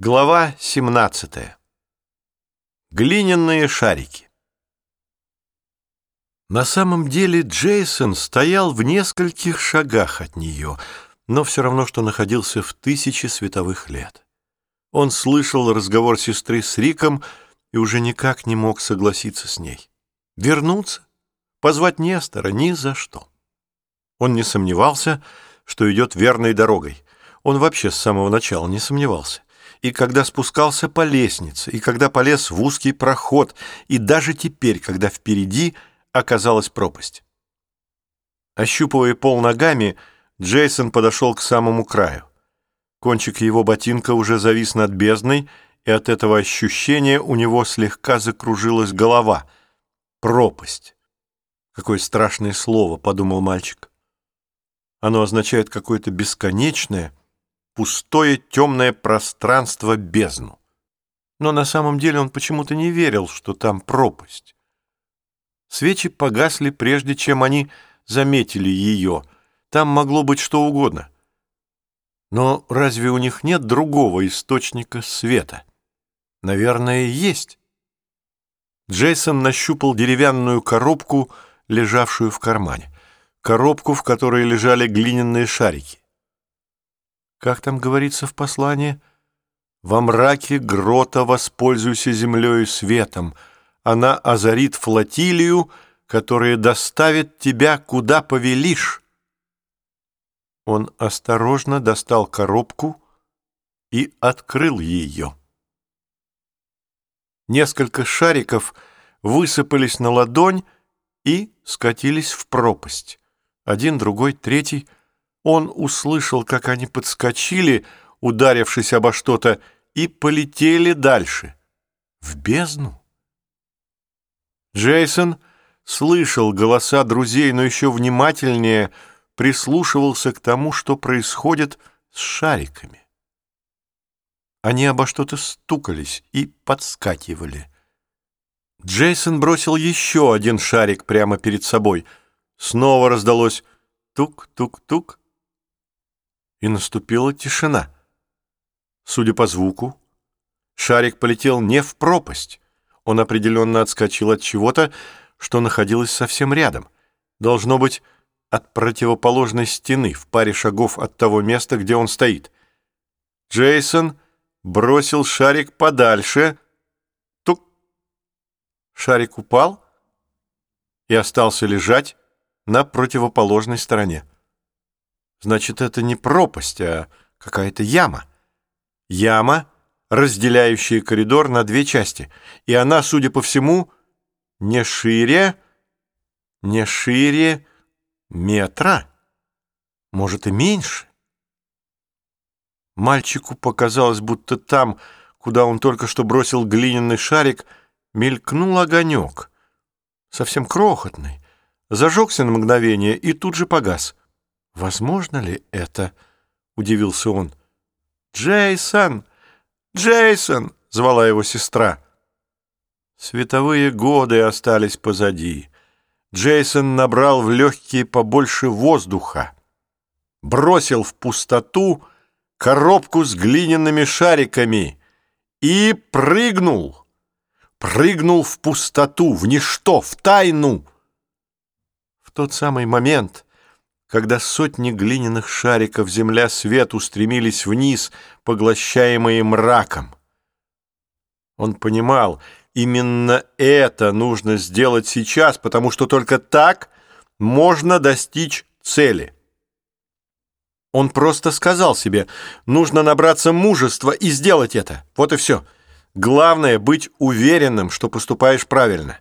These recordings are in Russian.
Глава 17. Глиняные шарики. На самом деле Джейсон стоял в нескольких шагах от нее, но все равно, что находился в тысячи световых лет. Он слышал разговор сестры с Риком и уже никак не мог согласиться с ней. Вернуться? Позвать Нестора? Ни за что. Он не сомневался, что идет верной дорогой. Он вообще с самого начала не сомневался и когда спускался по лестнице, и когда полез в узкий проход, и даже теперь, когда впереди оказалась пропасть. Ощупывая пол ногами, Джейсон подошел к самому краю. Кончик его ботинка уже завис над бездной, и от этого ощущения у него слегка закружилась голова. Пропасть. Какое страшное слово, подумал мальчик. Оно означает какое-то бесконечное, пустое темное пространство бездну. Но на самом деле он почему-то не верил, что там пропасть. Свечи погасли, прежде чем они заметили ее. Там могло быть что угодно. Но разве у них нет другого источника света? Наверное, есть. Джейсон нащупал деревянную коробку, лежавшую в кармане. Коробку, в которой лежали глиняные шарики как там говорится в послании, «Во мраке грота воспользуйся землей и светом, она озарит флотилию, которая доставит тебя, куда повелишь». Он осторожно достал коробку и открыл ее. Несколько шариков высыпались на ладонь и скатились в пропасть. Один, другой, третий — он услышал, как они подскочили, ударившись обо что-то, и полетели дальше, в бездну. Джейсон слышал голоса друзей, но еще внимательнее прислушивался к тому, что происходит с шариками. Они обо что-то стукались и подскакивали. Джейсон бросил еще один шарик прямо перед собой. Снова раздалось тук-тук-тук и наступила тишина. Судя по звуку, шарик полетел не в пропасть. Он определенно отскочил от чего-то, что находилось совсем рядом. Должно быть, от противоположной стены, в паре шагов от того места, где он стоит. Джейсон бросил шарик подальше. Тук! Шарик упал и остался лежать на противоположной стороне. Значит, это не пропасть, а какая-то яма. Яма, разделяющая коридор на две части. И она, судя по всему, не шире, не шире метра. Может, и меньше. Мальчику показалось, будто там, куда он только что бросил глиняный шарик, мелькнул огонек. Совсем крохотный. Зажегся на мгновение и тут же погас. «Возможно ли это?» — удивился он. «Джейсон! Джейсон!» — звала его сестра. Световые годы остались позади. Джейсон набрал в легкие побольше воздуха, бросил в пустоту коробку с глиняными шариками и прыгнул. Прыгнул в пустоту, в ничто, в тайну. В тот самый момент когда сотни глиняных шариков земля свет устремились вниз, поглощаемые мраком. Он понимал, именно это нужно сделать сейчас, потому что только так можно достичь цели. Он просто сказал себе, нужно набраться мужества и сделать это. Вот и все. Главное — быть уверенным, что поступаешь правильно.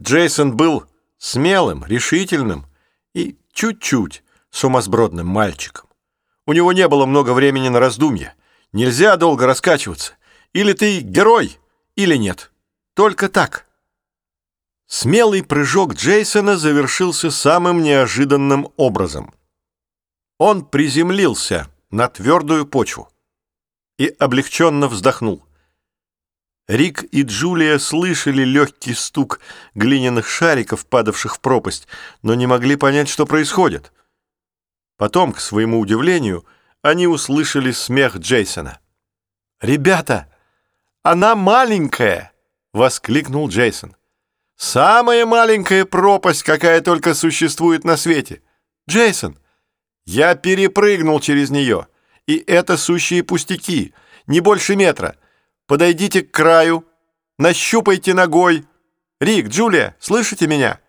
Джейсон был смелым, решительным и чуть-чуть сумасбродным мальчиком. У него не было много времени на раздумья. Нельзя долго раскачиваться. Или ты герой, или нет. Только так. Смелый прыжок Джейсона завершился самым неожиданным образом. Он приземлился на твердую почву и облегченно вздохнул. Рик и Джулия слышали легкий стук глиняных шариков, падавших в пропасть, но не могли понять, что происходит. Потом, к своему удивлению, они услышали смех Джейсона. «Ребята, она маленькая!» — воскликнул Джейсон. «Самая маленькая пропасть, какая только существует на свете. Джейсон, я перепрыгнул через нее, и это сущие пустяки, не больше метра. Подойдите к краю, нащупайте ногой. Рик, Джулия, слышите меня?»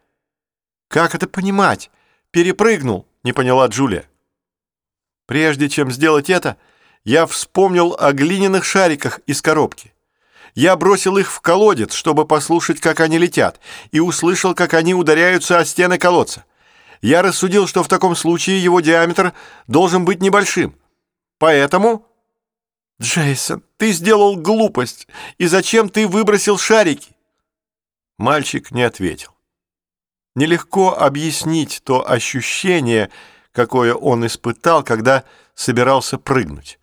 «Как это понимать? Перепрыгнул», — не поняла Джулия. Прежде чем сделать это, я вспомнил о глиняных шариках из коробки. Я бросил их в колодец, чтобы послушать, как они летят, и услышал, как они ударяются о стены колодца. Я рассудил, что в таком случае его диаметр должен быть небольшим. Поэтому... «Джейсон, ты сделал глупость, и зачем ты выбросил шарики?» Мальчик не ответил. Нелегко объяснить то ощущение, какое он испытал, когда собирался прыгнуть.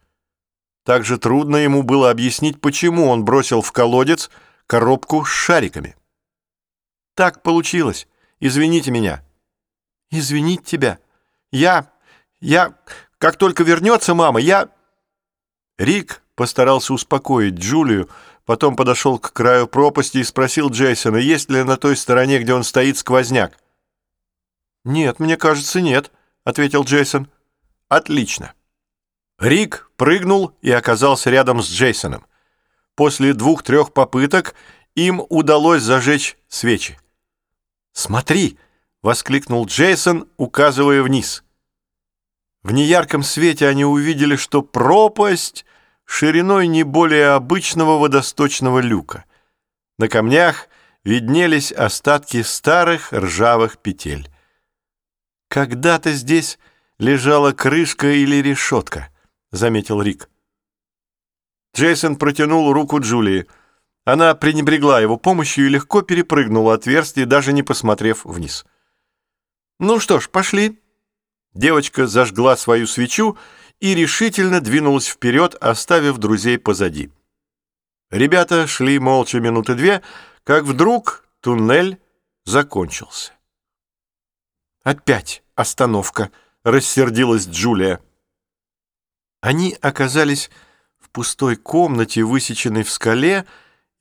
Также трудно ему было объяснить, почему он бросил в колодец коробку с шариками. «Так получилось. Извините меня». «Извинить тебя? Я... я... как только вернется мама, я...» Рик постарался успокоить Джулию, потом подошел к краю пропасти и спросил Джейсона, есть ли на той стороне, где он стоит, сквозняк. «Нет, мне кажется, нет», — ответил Джейсон. «Отлично». Рик прыгнул и оказался рядом с Джейсоном. После двух-трех попыток им удалось зажечь свечи. «Смотри!» — воскликнул Джейсон, указывая вниз. В неярком свете они увидели, что пропасть шириной не более обычного водосточного люка. На камнях виднелись остатки старых ржавых петель. Когда-то здесь лежала крышка или решетка — заметил Рик. Джейсон протянул руку Джулии. Она пренебрегла его помощью и легко перепрыгнула отверстие, даже не посмотрев вниз. «Ну что ж, пошли». Девочка зажгла свою свечу и решительно двинулась вперед, оставив друзей позади. Ребята шли молча минуты две, как вдруг туннель закончился. «Опять остановка», — рассердилась Джулия. Они оказались в пустой комнате, высеченной в скале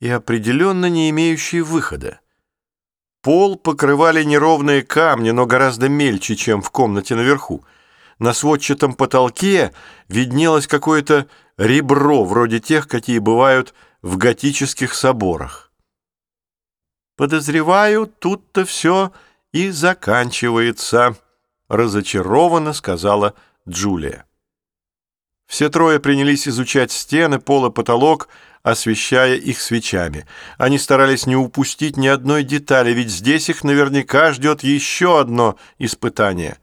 и определенно не имеющей выхода. Пол покрывали неровные камни, но гораздо мельче, чем в комнате наверху. На сводчатом потолке виднелось какое-то ребро, вроде тех, какие бывают в готических соборах. «Подозреваю, тут-то все и заканчивается», — разочарованно сказала Джулия. Все трое принялись изучать стены, пол и потолок, освещая их свечами. Они старались не упустить ни одной детали, ведь здесь их наверняка ждет еще одно испытание.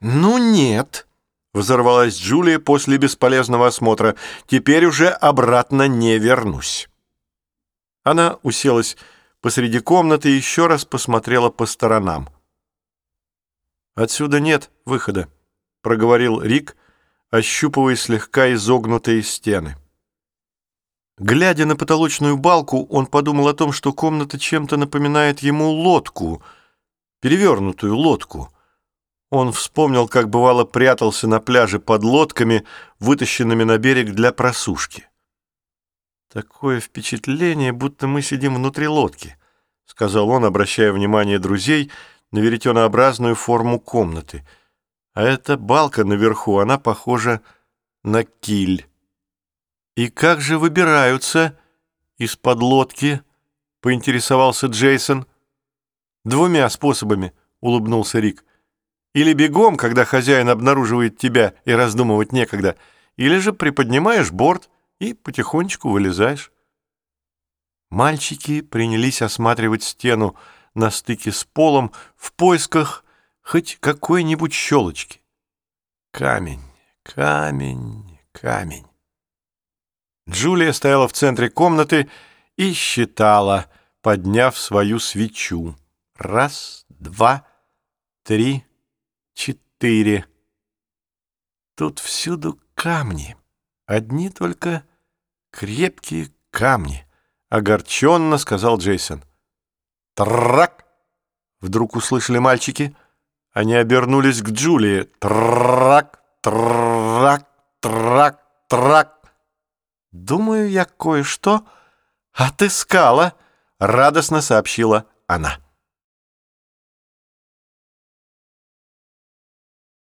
«Ну нет», — взорвалась Джулия после бесполезного осмотра, «теперь уже обратно не вернусь». Она уселась посреди комнаты и еще раз посмотрела по сторонам. «Отсюда нет выхода», — проговорил Рик, — ощупывая слегка изогнутые стены. Глядя на потолочную балку, он подумал о том, что комната чем-то напоминает ему лодку, перевернутую лодку. Он вспомнил, как бывало прятался на пляже под лодками, вытащенными на берег для просушки. «Такое впечатление, будто мы сидим внутри лодки», — сказал он, обращая внимание друзей на веретенообразную форму комнаты — а эта балка наверху, она похожа на киль. «И как же выбираются из-под лодки?» — поинтересовался Джейсон. «Двумя способами», — улыбнулся Рик. «Или бегом, когда хозяин обнаруживает тебя и раздумывать некогда, или же приподнимаешь борт и потихонечку вылезаешь». Мальчики принялись осматривать стену на стыке с полом в поисках хоть какой-нибудь щелочки. Камень, камень, камень. Джулия стояла в центре комнаты и считала, подняв свою свечу. Раз, два, три, четыре. Тут всюду камни, одни только крепкие камни, огорченно сказал Джейсон. Трак! Вдруг услышали мальчики — они обернулись к Джулии. Трак, трак, трак, трак. «Думаю, я кое-что отыскала», — радостно сообщила она.